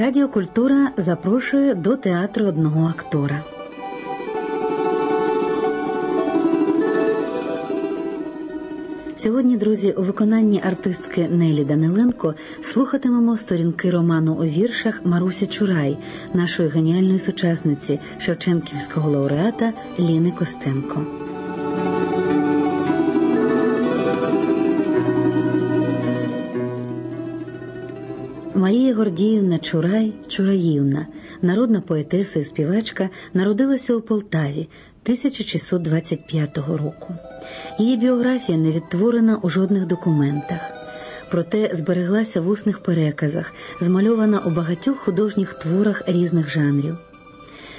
Радіокультура запрошує до театру одного актора. Сьогодні, друзі, у виконанні артистки Нелі Даниленко слухатимемо сторінки роману у віршах Маруся Чурай, нашої геніальної сучасниці Шевченківського лауреата Ліни Костенко. Гордіївна Чурай Чураївна, народна поетеса і співачка, народилася у Полтаві 1625 року. Її біографія не відтворена у жодних документах, проте збереглася в усних переказах, змальована у багатьох художніх творах різних жанрів.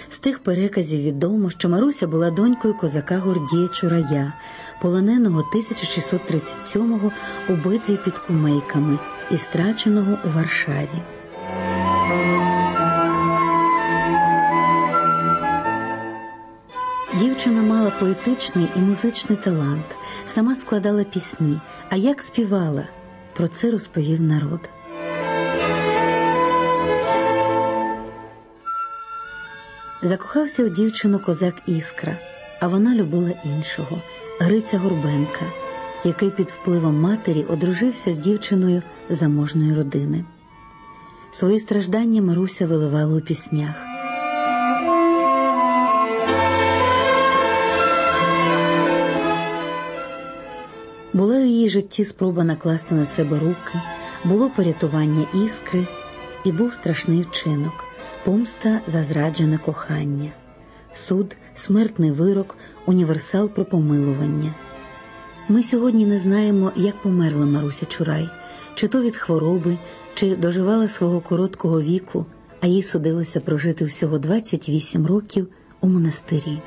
З тих переказів відомо, що Маруся була донькою козака Гордія Чурая, полоненого 1637-го у битві під кумейками і страченого у Варшаві. Дівчина мала поетичний і музичний талант, сама складала пісні, а як співала, про це розповів народ. Закохався у дівчину козак Іскра, а вона любила іншого Гриця Горбенка, який під впливом матері одружився з дівчиною заможної родини. Свої страждання Маруся виливала у піснях. Була у її житті спроба накласти на себе руки, було порятування іскри, і був страшний вчинок помста за зраджене кохання, суд, смертний вирок, універсал про помилування. Ми сьогодні не знаємо, як померла Маруся Чурай, чи то від хвороби, чи доживала свого короткого віку, а їй судилося прожити всього 28 років у монастирі.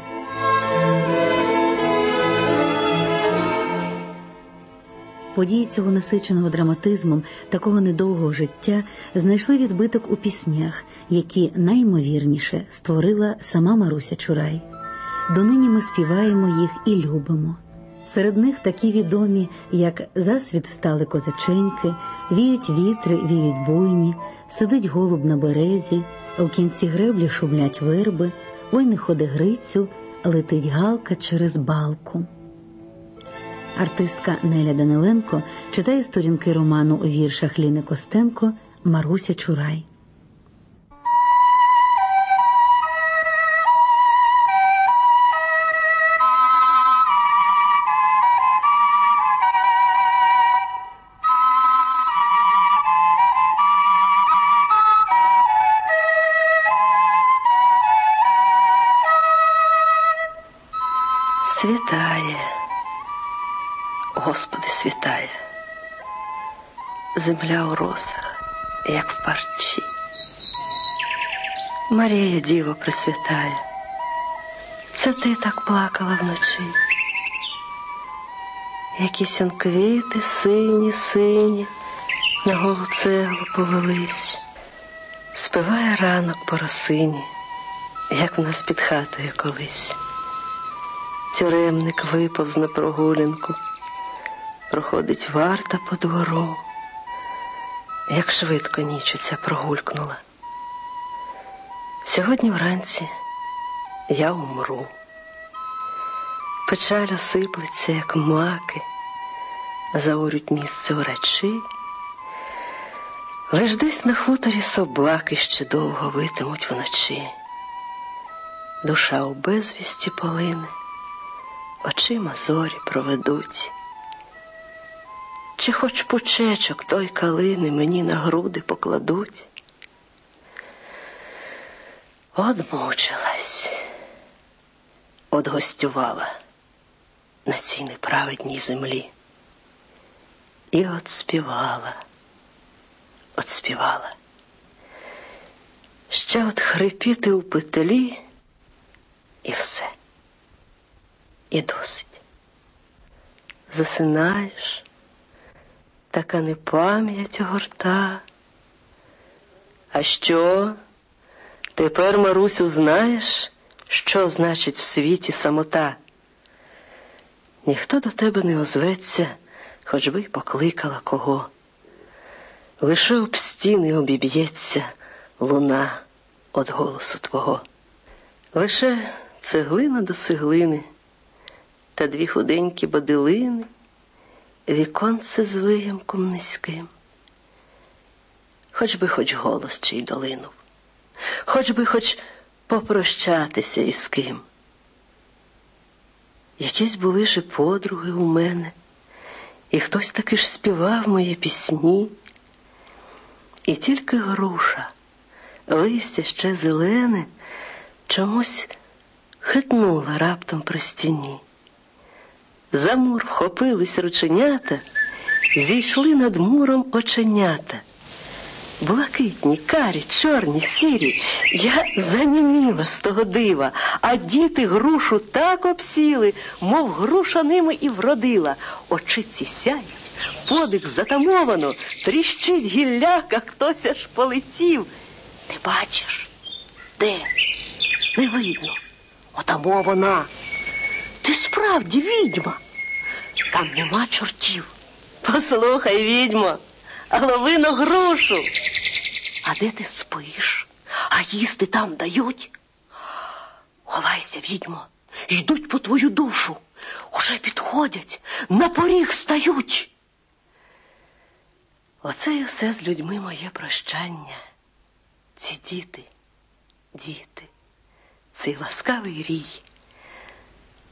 Події цього насиченого драматизмом, такого недовгого життя знайшли відбиток у піснях, які наймовірніше створила сама Маруся Чурай. Донині ми співаємо їх і любимо. Серед них такі відомі, як Засвіт встали козаченьки, віють вітри, віють буйні, сидить голуб на березі, у кінці греблі шумлять верби, ой не ходи Грицю, летить галка через балку. Артистка Неля Даниленко читає сторінки роману у віршах Ліни Костенко Маруся Чурай. Світає, Господи, світає, земля у росах, як в парчі. Марія Діво присвятає, це ти так плакала вночі. Якісь он квіти сині, сині, на голу цеглу повелись, спиває ранок по росині, як в нас під хатою колись. Тюремник виповз на прогулянку, проходить варта по двору, як швидко ніч оця прогулькнула. Сьогодні вранці я умру. Печаль осиплеться, як маки, заорють місце урачі, лиш десь на хуторі собаки ще довго витимуть вночі. Душа у безвісті полине очима зорі проведуть. Чи хоч пучечок той калини мені на груди покладуть? Одмучилась, одгостювала на цій неправедній землі. І отспівала, отспівала. Ще от хрипіти у петлі і все і досить. Засинаєш, така не пам'ять огорта. А що? Тепер, Марусю, знаєш, що значить в світі самота? Ніхто до тебе не озветься, хоч би й покликала кого. Лише об стіни обіб'ється луна від голосу твого. Лише цеглина до цеглини та дві худенькі бодилини, віконце з виямком низьким. Хоч би хоч голос чий долинув, хоч би хоч попрощатися із ким. Якісь були ж подруги у мене, і хтось таки ж співав мої пісні, і тільки груша, листя ще зелене, чомусь хитнула раптом при стіні. За мур вхопились рученята, зійшли над муром оченята. Блакитні, карі, чорні, сірі. Я заніміла з того дива, а діти грушу так обсіли, мов груша ними і вродила. Очиці сяють, подих затамовано, тріщить гілляка, хтось аж полетів. Ти бачиш? Де? Не видно. Отамо вона. Ти справді відьма. Там нема чортів. Послухай, відьмо, а грушу. А де ти спиш? А їсти там дають? Ховайся, відьмо, йдуть по твою душу. Уже підходять, на поріг стають. Оце і все з людьми моє прощання. Ці діти, діти, цей ласкавий рій.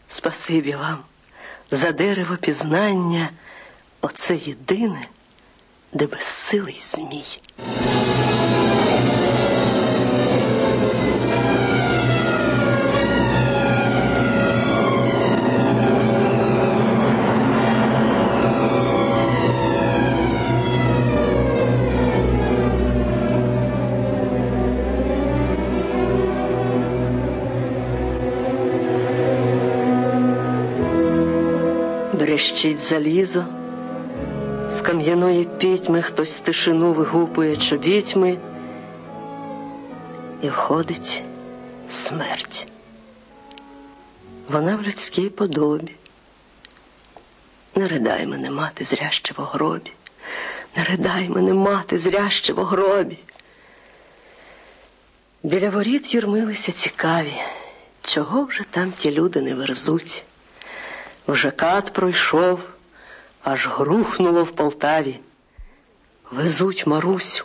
Спасибі вам за дерево пізнання, оце єдине, де безсилий змій. Брещить залізо, з кам'яної пітьми хтось тишину вигупує чобітьми, і входить смерть. Вона в людській подобі. Не ридай мене, мати, зряще в гробі, не ридай мене, мати, зряще в гробі. Біля воріт юрмилися цікаві, чого вже там ті люди не верзуть. Вже кат пройшов, аж грухнуло в Полтаві. Везуть Марусю,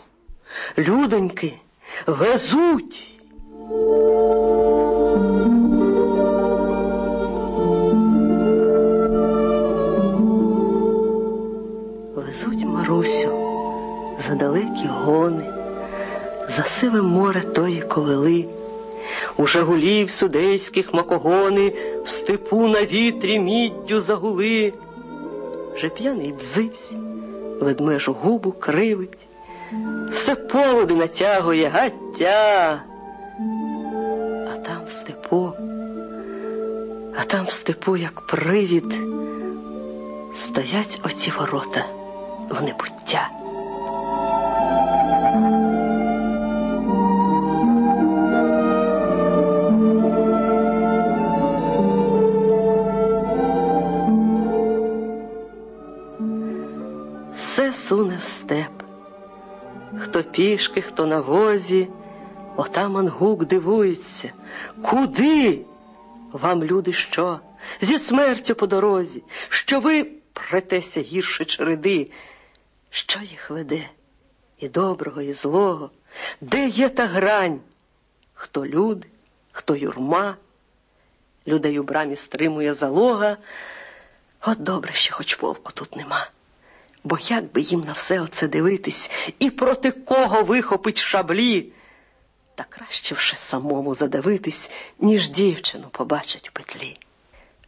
людоньки, везуть. Везуть Марусю за далекі гони, за сиве море тої ковили. У жагулів судейських макогони в степу на вітрі міддю загули. Вже п'яний дзись, ведмежу губу кривить, все поводи натягує гаття. А там в степу, а там в степу, як привід, стоять оці ворота в небуття. Пішки, хто на возі, отаман гук дивується. Куди? Вам, люди, що? Зі смертю по дорозі, що ви претеся гірше череди, що їх веде? І доброго, і злого, де є та грань? Хто люди, хто юрма, людей у брамі стримує залога. От добре, що хоч полку тут нема. Бо як би їм на все оце дивитись і проти кого вихопить шаблі, та краще вже самому задивитись, ніж дівчину побачить у петлі.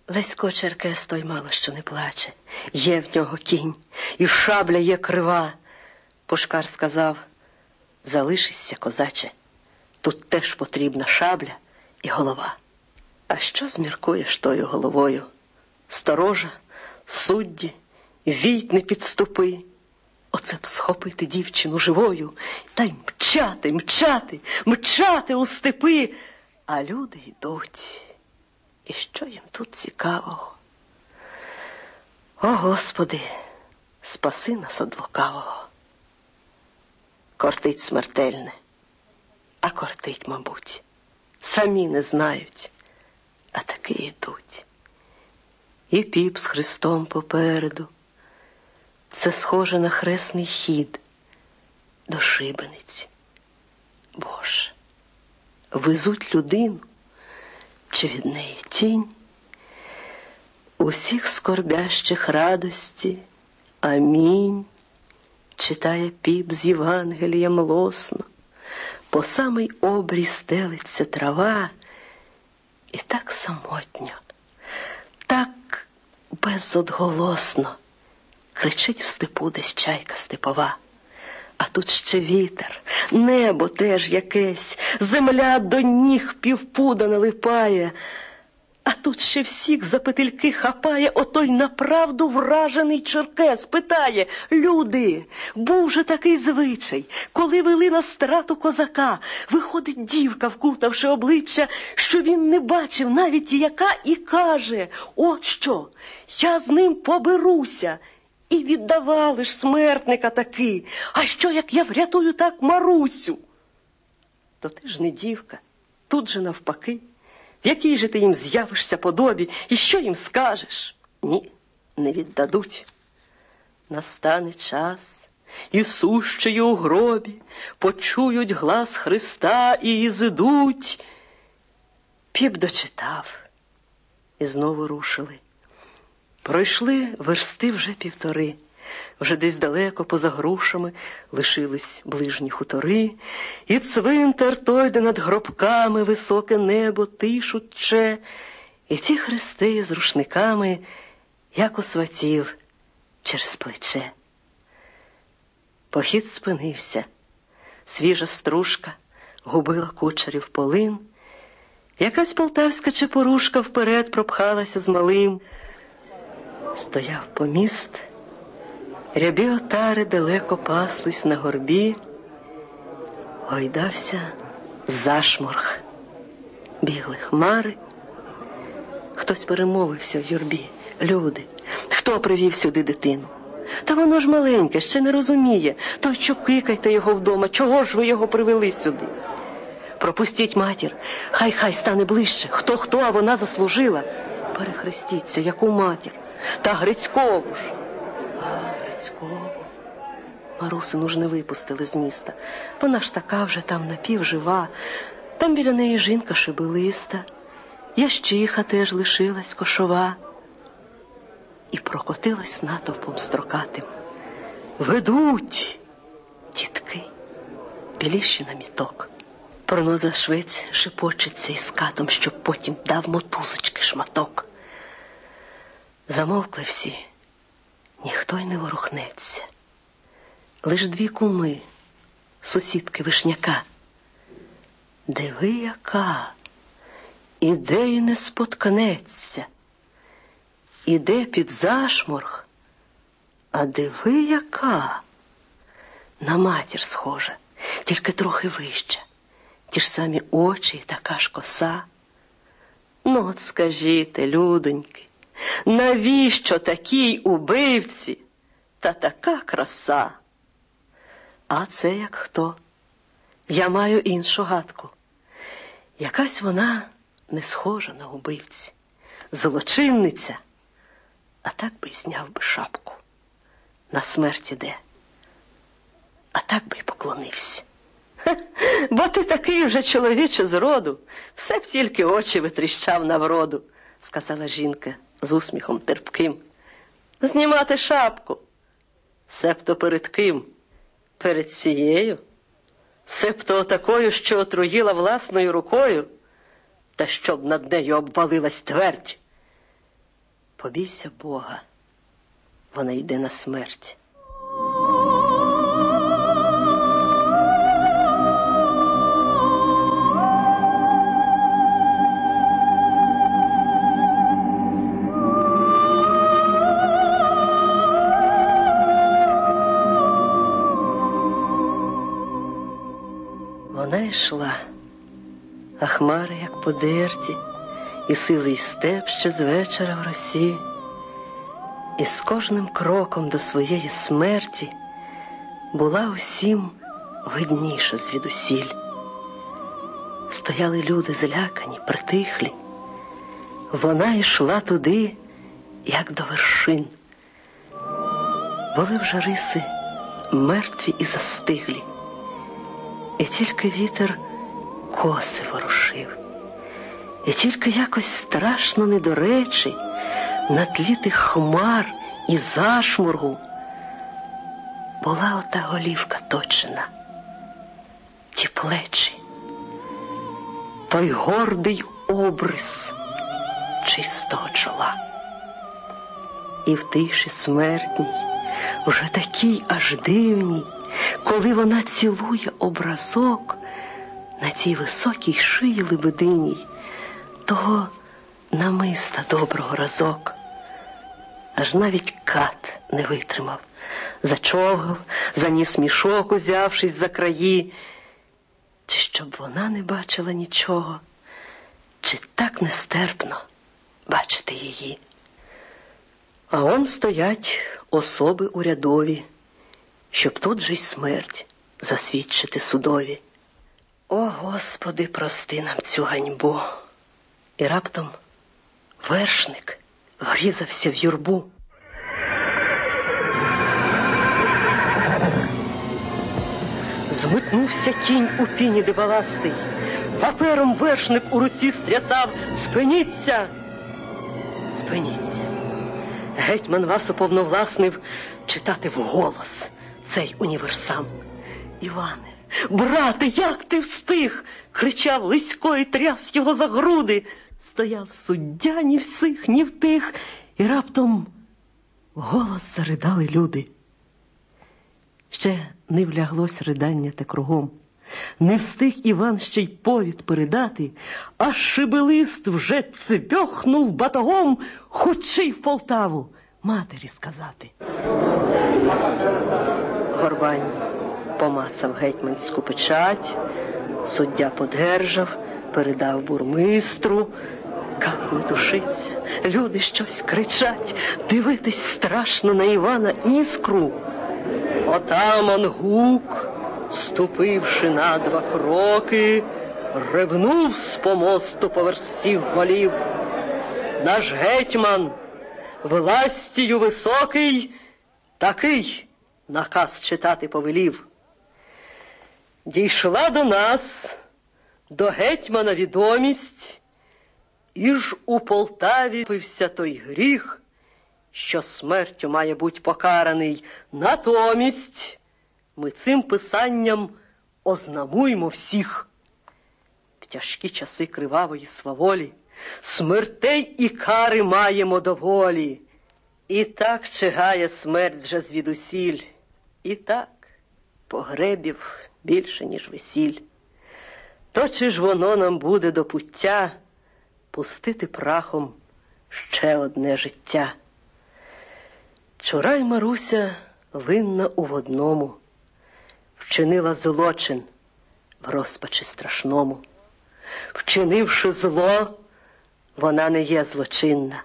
Лесько Черкес той мало що не плаче, є в нього кінь, і шабля є крива. Пушкар сказав залишися, козаче, тут теж потрібна шабля і голова. А що зміркуєш тою головою? Сторожа, судді. Віть не підступи. Оце б схопити дівчину живою та й мчати, мчати, мчати у степи. А люди йдуть. І що їм тут цікавого? О Господи, спаси нас од лукавого. Кортить смертельне, а кортить, мабуть. Самі не знають, а таки йдуть. І піп з Христом попереду. Це схоже на хресний хід до шибениці. Боже, везуть людину чи від неї тінь, усіх скорбящих радості. Амінь. Читає піп з Євангелієм лосно, по самий обрій стелиться трава, і так самотньо, так безодголосно кричить в степу десь чайка степова. А тут ще вітер, небо теж якесь, земля до ніг півпуда налипає. А тут ще всіх за петельки хапає отой направду вражений черкес. Питає люди, був же такий звичай, коли вели на страту козака, виходить дівка, вкутавши обличчя, що він не бачив навіть яка, і каже: От що, я з ним поберуся. І віддавали ж смертника таки. А що, як я врятую так Марусю? То ти ж не дівка, тут же навпаки. В якій же ти їм з'явишся подобі і що їм скажеш? Ні, не віддадуть. Настане час, і сущею у гробі почують глас Христа і зидуть. Піп дочитав і знову рушили. Пройшли версти вже півтори. Вже десь далеко, поза грушами, лишились ближні хутори, і цвинтар той, де над гробками високе небо тишуче, і ті хрести з рушниками, як у сватів, через плече. Похід спинився, свіжа стружка губила кучерів полин, якась полтавська чепорушка вперед пропхалася з малим. Стояв поміст. Рябі отари далеко паслись на горбі, гойдався зашморг, бігли хмари. Хтось перемовився в юрбі. Люди, хто привів сюди дитину? Та воно ж маленьке, ще не розуміє. То чукикайте його вдома, чого ж ви його привели сюди? Пропустіть матір, хай хай стане ближче. Хто хто, а вона заслужила. Перехрестіться, яку матір, та Грицькову ж. А, Грицькову. Марусину ж не випустили з міста. Вона ж така вже там напівжива. Там біля неї жінка шибилиста, ящиха теж лишилась кошова. І прокотилась натовпом строкатим. Ведуть тітки, біліші на міток. Проноза швець шепочеться із катом, щоб потім дав мотузочки шматок. Замовкли всі ніхто й не ворухнеться. Лиш дві куми, сусідки вишняка. Диви, яка, іде не споткнеться, іде під зашморг, а диви, яка на матір схожа, тільки трохи вища, ті ж самі очі і така ж коса. Ну, от скажіть, людоньки, Навіщо такій убивці та така краса? А це як хто? Я маю іншу гадку. Якась вона не схожа на убивці, злочинниця, а так би зняв би шапку. На смерть іде, а так би й поклонився. бо ти такий вже чоловіче з роду, все б тільки очі витріщав на вроду, сказала жінка з усміхом терпким. Знімати шапку. Себто перед ким? Перед цією? Себто такою, що отруїла власною рукою, та щоб над нею обвалилась твердь. Побійся Бога, вона йде на смерть. Йшла, а хмари, як подерті, і сизий степ ще з вечора в росі, і з кожним кроком до своєї смерті була усім видніша звідусіль. Стояли люди злякані, притихлі. Вона йшла туди, як до вершин. Були вже риси мертві і застиглі, і тільки вітер коси ворушив, і тільки якось страшно недоречі на тлі тих хмар і зашморгу була ота голівка точена, ті плечі, той гордий обрис чистого чола. І в тиші смертній, вже такій аж дивній, коли вона цілує образок на тій високій шиї лебединій, того намиста доброго разок. Аж навіть кат не витримав, зачовгав, заніс мішок, узявшись за краї, чи щоб вона не бачила нічого, чи так нестерпно бачити її. А он стоять особи урядові, щоб тут же й смерть засвідчити судові. О, Господи, прости нам цю ганьбу. І раптом вершник врізався в юрбу. Змитнувся кінь у піні дебаластий, папером вершник у руці стрясав. Спиніться, спиніться. Гетьман вас уповновласнив читати вголос цей універсам. Іване, брате, як ти встиг? кричав Лисько і тряс його за груди. Стояв суддя ні всіх, ні в тих, і раптом голос заридали люди. Ще не вляглось ридання те кругом. Не встиг Іван ще й повід передати, а шибелист вже цвьохнув батогом, хоче в Полтаву матері сказати. Горбань помацав гетьманську печать, суддя подержав, передав бурмистру. Как не тушиться, люди щось кричать, дивитись страшно на Івана іскру. Отаман гук, ступивши на два кроки, ревнув з помосту поверх всіх голів. Наш гетьман, властію високий, такий наказ читати повелів. Дійшла до нас, до гетьмана відомість, і ж у Полтаві пився той гріх, що смертю має бути покараний. Натомість ми цим писанням ознамуємо всіх. В тяжкі часи кривавої сваволі смертей і кари маємо доволі. І так чигає смерть вже звідусіль, і так погребів більше, ніж весіль. То чи ж воно нам буде до пуття пустити прахом ще одне життя? Чурай Маруся винна у водному, вчинила злочин в розпачі страшному. Вчинивши зло, вона не є злочинна,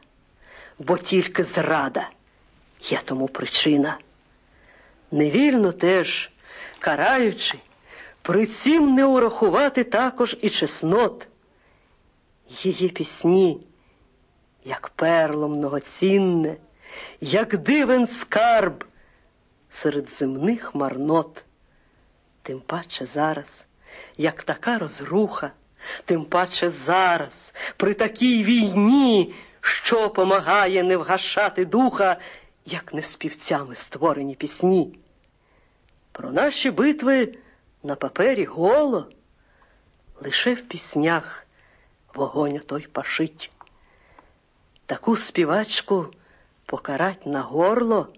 бо тільки зрада є тому причина. Невільно теж, караючи, при цім не урахувати також і чеснот. Її пісні, як перло многоцінне, як дивен скарб серед земних марнот. Тим паче зараз, як така розруха, тим паче зараз, при такій війні, що помагає не вгашати духа, як не співцями створені пісні. Про наші битви на папері голо, лише в піснях вогонь той пашить. Таку співачку покарать на горло,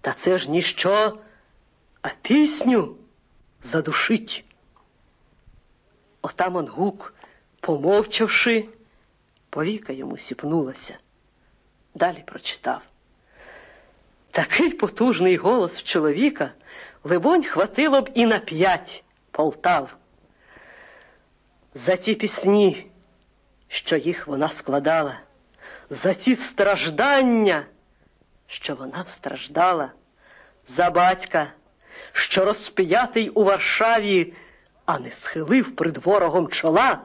та це ж ніщо, а пісню задушить. Отаман гук, помовчавши, повіка йому сіпнулася. Далі прочитав. Такий потужний голос чоловіка, либонь, хватило б і на п'ять полтав. За ті пісні, що їх вона складала, за ті страждання, що вона страждала, за батька, що розп'ятий у Варшаві а не схилив пред ворогом чола,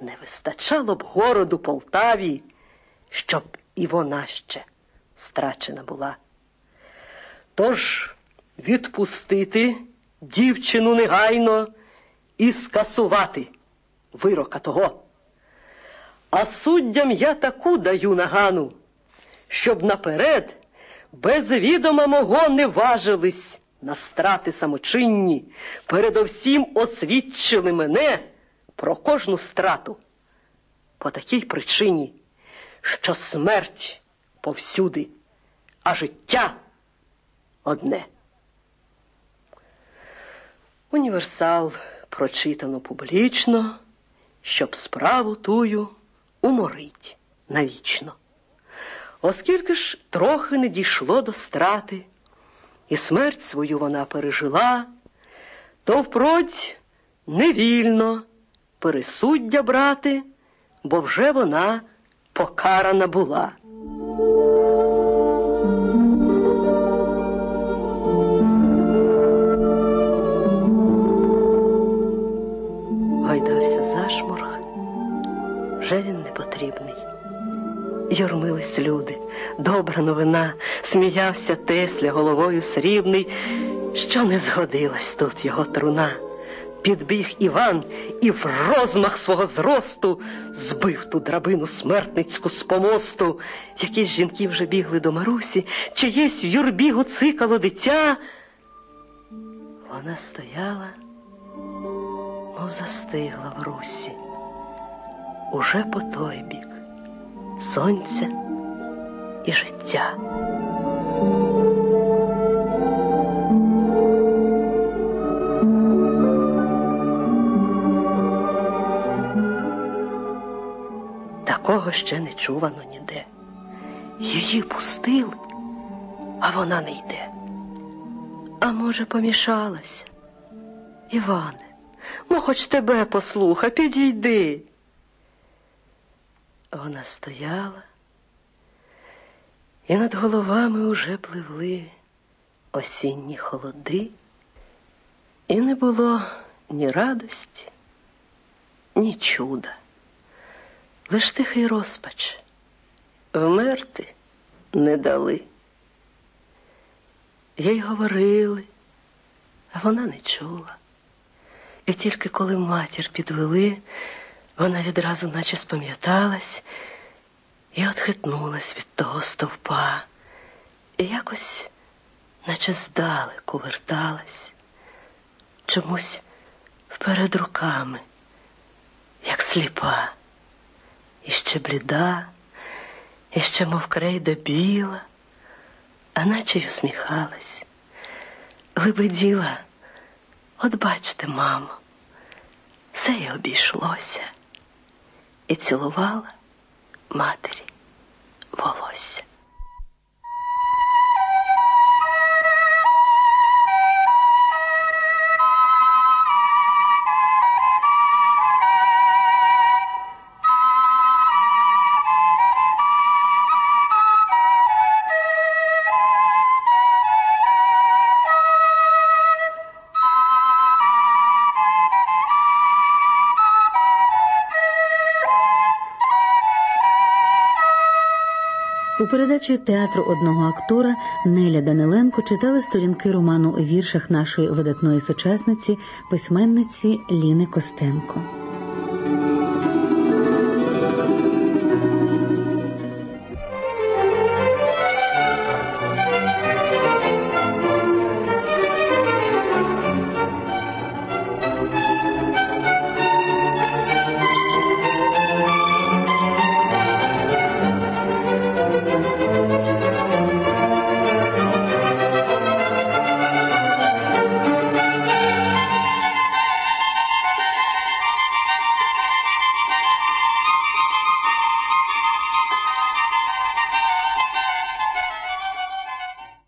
не вистачало б городу Полтаві, щоб і вона ще страчена була. Тож відпустити дівчину негайно і скасувати вирока того. А суддям я таку даю нагану, щоб наперед без відома мого не важились на страти самочинні, передовсім освідчили мене про кожну страту. По такій причині, що смерть повсюди, а життя одне. Універсал прочитано публічно, щоб справу тую уморить навічно. Оскільки ж трохи не дійшло до страти, і смерть свою вона пережила, то впродь невільно пересуддя брати, бо вже вона покарана була. Потрібний. Юрмились люди, добра новина, сміявся Тесля головою срібний, що не згодилась тут його труна. Підбіг Іван і в розмах свого зросту збив ту драбину смертницьку з помосту. Якісь жінки вже бігли до Марусі, чиєсь в юрбі гуцикало дитя. Вона стояла, мов застигла в русі, уже по той бік сонця і життя. Такого ще не чувано ніде. Її пустили, а вона не йде. А може, помішалася? Іване, мо хоч тебе послуха, підійди. Вона стояла, і над головами уже пливли осінні холоди, і не було ні радості, ні чуда, лиш тихий розпач. Вмерти не дали. Їй говорили, а вона не чула. І тільки коли матір підвели, вона відразу наче спам'яталась і отхитнулась від того стовпа, і якось, наче здалеку верталась, чомусь вперед руками, як сліпа, і ще бліда, і ще, мов крейда біла, а наче й усміхалась. Лебеділа, от бачте, мамо, все й обійшлося і цілувала матері волосся. У передачі театру одного актора Неля Даниленко читали сторінки роману у віршах нашої видатної сучасниці, письменниці Ліни Костенко.